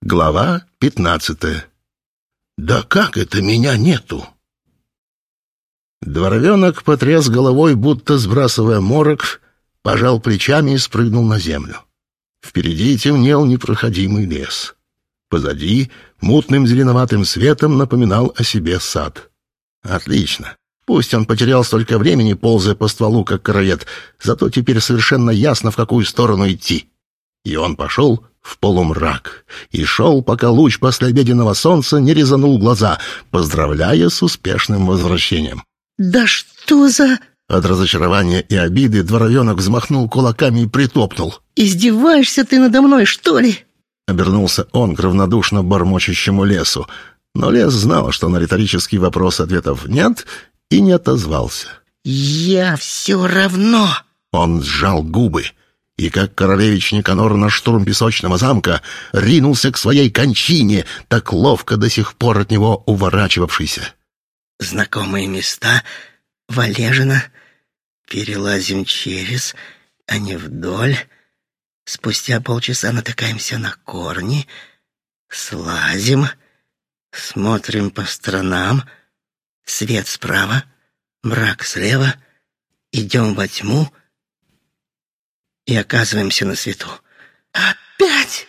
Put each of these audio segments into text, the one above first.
Глава пятнадцатая. «Да как это меня нету?» Дворовенок потряс головой, будто сбрасывая морок, пожал плечами и спрыгнул на землю. Впереди темнел непроходимый лес. Позади мутным зеленоватым светом напоминал о себе сад. Отлично. Пусть он потерял столько времени, ползая по стволу, как караед, зато теперь совершенно ясно, в какую сторону идти. И он пошел в полумрак и шел, пока луч послеобеденного солнца не резанул глаза, поздравляя с успешным возвращением. «Да что за...» От разочарования и обиды дворовенок взмахнул кулаками и притопнул. «Издеваешься ты надо мной, что ли?» Обернулся он к равнодушно бормочущему лесу. Но лес знал, что на риторический вопрос ответов нет, и не отозвался. «Я все равно...» Он сжал губы и, как королевич Никанор на штурм песочного замка, ринулся к своей кончине, так ловко до сих пор от него уворачивавшийся. «Знакомые места, Валежина, перелазим через, а не вдоль. Спустя полчаса натыкаемся на корни, слазим, смотрим по сторонам, свет справа, мрак слева, идем во тьму — и оказываемся на свету. Опять!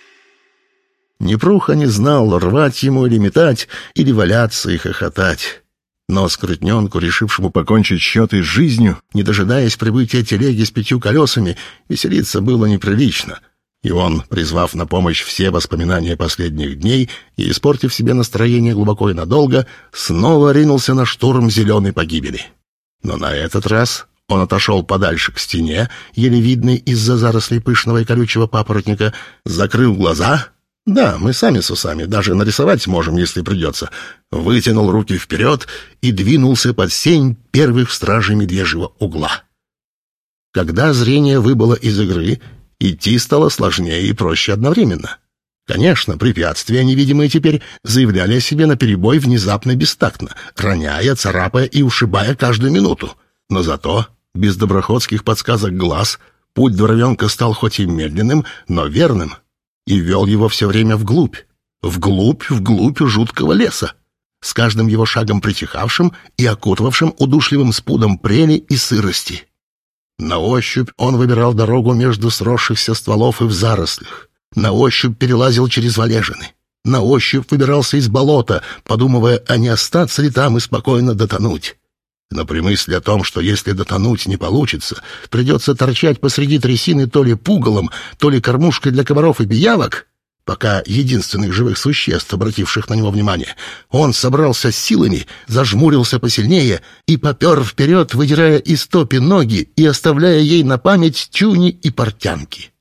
Непруха не знал, рвать ему или метать, или валяться и хохотать. Но скрытненку, решившему покончить счеты с жизнью, не дожидаясь прибытия телеги с пятью колесами, веселиться было неприлично. И он, призвав на помощь все воспоминания последних дней и испортив себе настроение глубоко и надолго, снова ринулся на штурм зеленой погибели. Но на этот раз он отошел подальше к стене, еле видный из-за зарослей пышного и колючего папоротника, закрыл глаза. Да, мы сами с усами, даже нарисовать можем, если придется. Вытянул руки вперед и двинулся под сень первых стражей медвежьего угла. Когда зрение выбыло из игры, идти стало сложнее и проще одновременно. Конечно, препятствия, невидимые теперь, заявляли о себе наперебой внезапно бестактно, роняя, царапая и ушибая каждую минуту. Но зато без доброходских подсказок глаз путь дворовенка стал хоть и медленным, но верным, и вел его все время вглубь, вглубь, вглубь жуткого леса, с каждым его шагом притихавшим и окутывавшим удушливым спудом прели и сырости. На ощупь он выбирал дорогу между сросшихся стволов и в зарослях, на ощупь перелазил через валежины, на ощупь выбирался из болота, подумывая, а не остаться ли там и спокойно дотонуть. Но при мысли о том, что если дотонуть не получится, придется торчать посреди трясины то ли пугалом, то ли кормушкой для комаров и пиявок, пока единственных живых существ, обративших на него внимание, он собрался с силами, зажмурился посильнее и попер вперед, выдирая из топи ноги и оставляя ей на память тюни и портянки.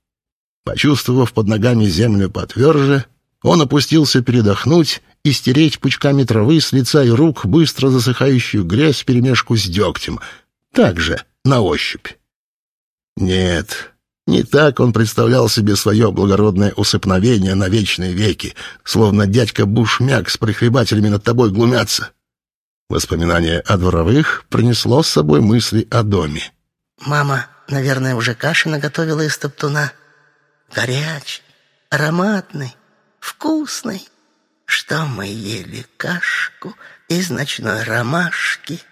Почувствовав под ногами землю потверже, он опустился передохнуть и стереть пучками травы с лица и рук быстро засыхающую грязь вперемешку с дегтем. Так же, на ощупь. Нет, не так он представлял себе свое благородное усыпновение на вечные веки, словно дядька Бушмяк с прихлебателями над тобой глумятся. Воспоминание о дворовых принесло с собой мысли о доме. «Мама, наверное, уже каши наготовила из топтуна. Горячий, ароматный, вкусный» что мы ели кашку из ночной ромашки.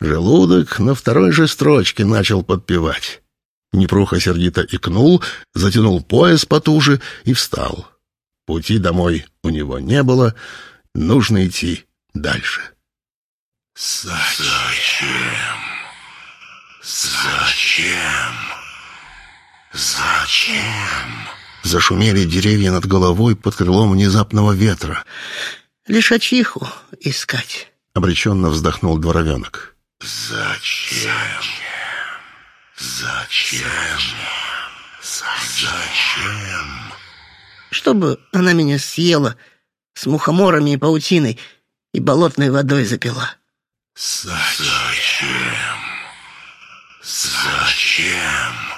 Желудок на второй же строчке начал подпевать. Непруха сердито икнул, затянул пояс потуже и встал. Пути домой у него не было, нужно идти дальше. Зачем? Зачем? Зачем? Зашумели деревья над головой под крылом внезапного ветра. «Лишачиху искать», — обреченно вздохнул дворовенок. «Зачем? Зачем? Зачем?» «Чтобы она меня съела с мухоморами и паутиной и болотной водой запила». «Зачем? Зачем?»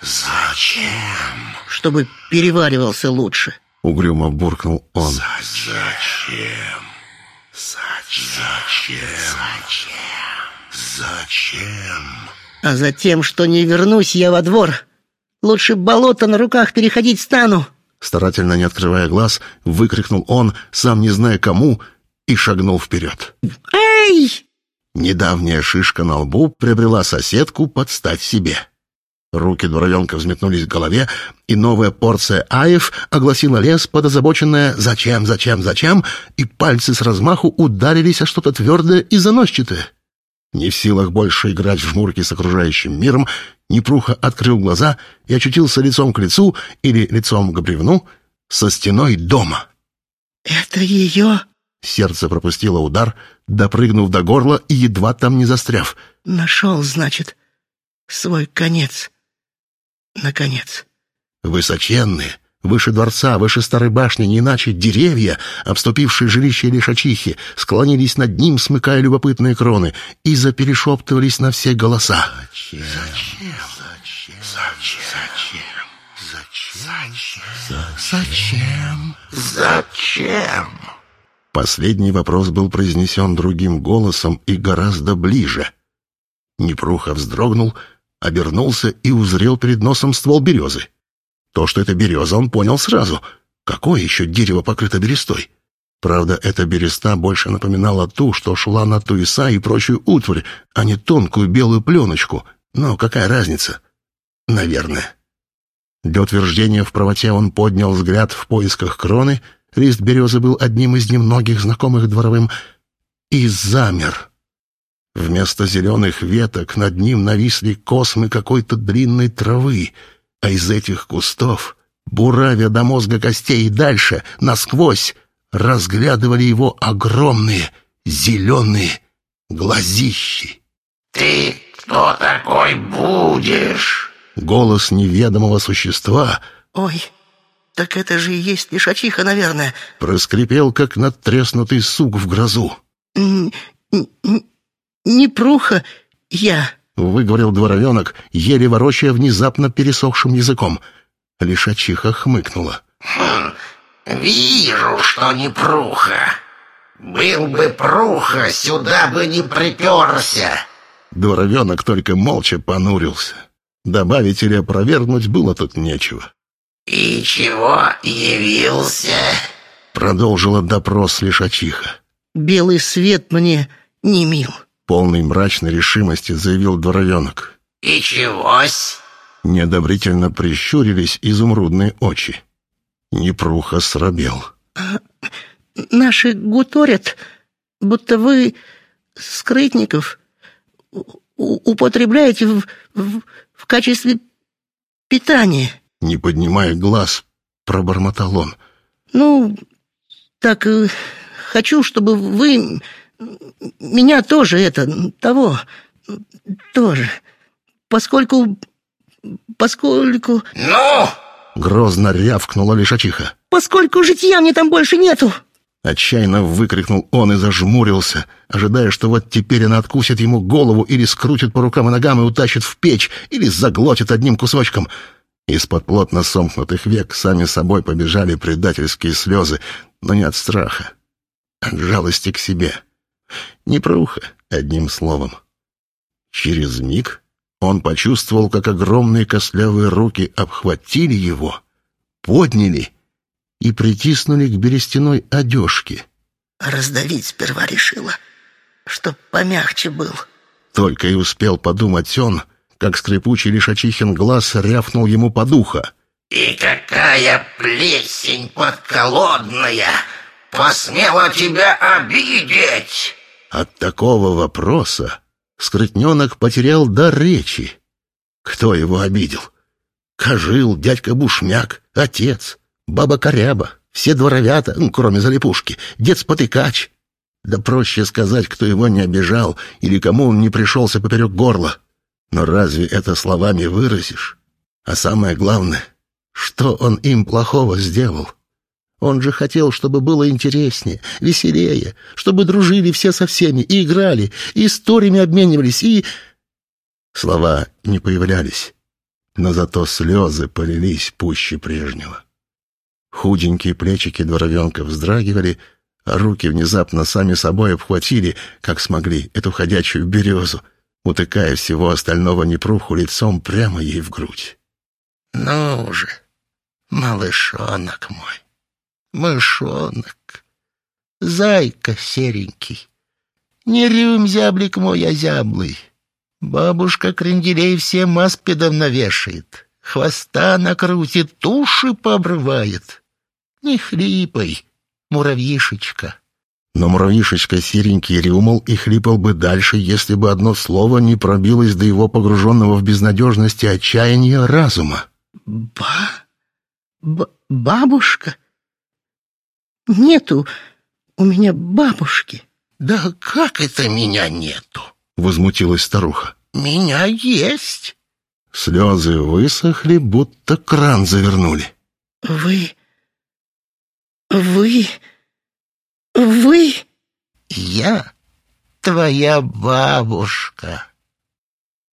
«Зачем?» «Чтобы переваривался лучше», — угрюмо буркнул он. «Зачем? Зачем? Зачем? Зачем?» «А затем, что не вернусь я во двор, лучше болото на руках переходить стану. Старательно не открывая глаз, выкрикнул он, сам не зная кому, и шагнул вперед. Эй! Недавняя шишка на лбу приобрела соседку под стать себе. Руки дворовенка взметнулись к голове, и новая порция аев огласила лес под озабоченное «зачем, зачем, зачем», и пальцы с размаху ударились о что-то твердое и заносчатое. Не в силах больше играть в жмурки с окружающим миром, Непруха открыл глаза и очутился лицом к лицу или лицом к бревну со стеной дома. «Это ее?» Сердце пропустило удар, допрыгнув до горла и едва там не застряв. «Нашел, значит, свой конец. Наконец». Высоченные, выше дворца, выше старой башни, не иначе деревья, обступившие жилище лишачихи, склонились над ним, смыкая любопытные кроны, и заперешептывались на все голоса. Зачем? Зачем? Зачем? Зачем? Зачем? Последний вопрос был произнесен другим голосом и гораздо ближе. Непруха вздрогнул, обернулся и узрел перед носом ствол березы. То, что это береза, он понял сразу. Какое еще дерево покрыто берестой? Правда, эта береста больше напоминала ту, что шла на туиса и прочую утварь, а не тонкую белую пленочку. Но какая разница? Наверное. Для утверждения в правоте он поднял взгляд в поисках кроны, лист березы был одним из немногих знакомых дворовым, и замер. Вместо зеленых веток над ним нависли космы какой-то длинной травы — а из этих кустов, буравя до мозга костей и дальше, насквозь, разглядывали его огромные зеленые глазищи. Ты кто такой будешь? Голос неведомого существа «Ой, так это же и есть лишачиха, наверное». проскрипел, как надтреснутый сук в грозу. Н- н- н- Непруха я. — выговорил дворовенок, еле ворочая внезапно пересохшим языком. Лишачиха хмыкнула. Хм, вижу, что не пруха. Был бы пруха, сюда бы не приперся. Дворовенок только молча понурился. Добавить или опровергнуть было тут нечего. И чего явился? Продолжила допрос лишачиха. Белый свет мне не мил. Полной мрачной решимости заявил дворовенок. И чегось? Неодобрительно прищурились изумрудные очи. Непруха срабел. Наши гуторят, будто вы, скрытников, употребляете в, в, в качестве питания. Не поднимая глаз, пробормотал он. Ну, так э, хочу, чтобы вы меня тоже это того тоже, поскольку поскольку Ну, Грозно рявкнула лишачиха. поскольку житья мне там больше нету. Отчаянно выкрикнул он и зажмурился, ожидая, что вот теперь она откусит ему голову или скрутит по рукам и ногам и утащит в печь, или заглотит одним кусочком. Из-под плотно сомкнутых век сами собой побежали предательские слезы, но не от страха, от жалости к себе. Непруха, одним словом. Через миг он почувствовал, как огромные костлявые руки обхватили его, подняли и притиснули к берестяной одежке. Раздавить сперва решила, чтоб помягче был. Только и успел подумать он, как скрипучий лишачихин глаз рявкнул ему под ухо. и какая плесень подколодная посмела тебя обидеть? От такого вопроса скрытненок потерял дар речи. Кто его обидел? Кожил, дядька Бушмяк, отец, баба Коряба, все дворовята, ну, кроме залипушки, дед Спотыкач. Да проще сказать, кто его не обижал или кому он не пришелся поперек горла. Но разве это словами выразишь? А самое главное, что он им плохого сделал? Он же хотел, чтобы было интереснее, веселее, чтобы дружили все со всеми и играли, и историями обменивались, и... Слова не появлялись, но зато слезы полились пуще прежнего. Худенькие плечики дворовенка вздрагивали, а руки внезапно сами собой обхватили, как смогли, эту ходячую березу, утыкая всего остального непруху лицом прямо ей в грудь. Ну же, малышонок мой, мышонок, зайка серенький, не рюм, зяблик мой озяблый. Бабушка кренделей всем аспидом навешает, хвоста накрутит, туши пообрывает. Не хлипай, муравьишечка. Но муравьишечка серенький рюмал и хлипал бы дальше, если бы одно слово не пробилось до его погруженного в безнадежность и отчаяние разума. Ба... Б бабушка? Нету у меня бабушки. Да как это меня нету? Возмутилась старуха. Меня есть. Слезы высохли, будто кран завернули. Вы... Вы... Вы... Я твоя бабушка.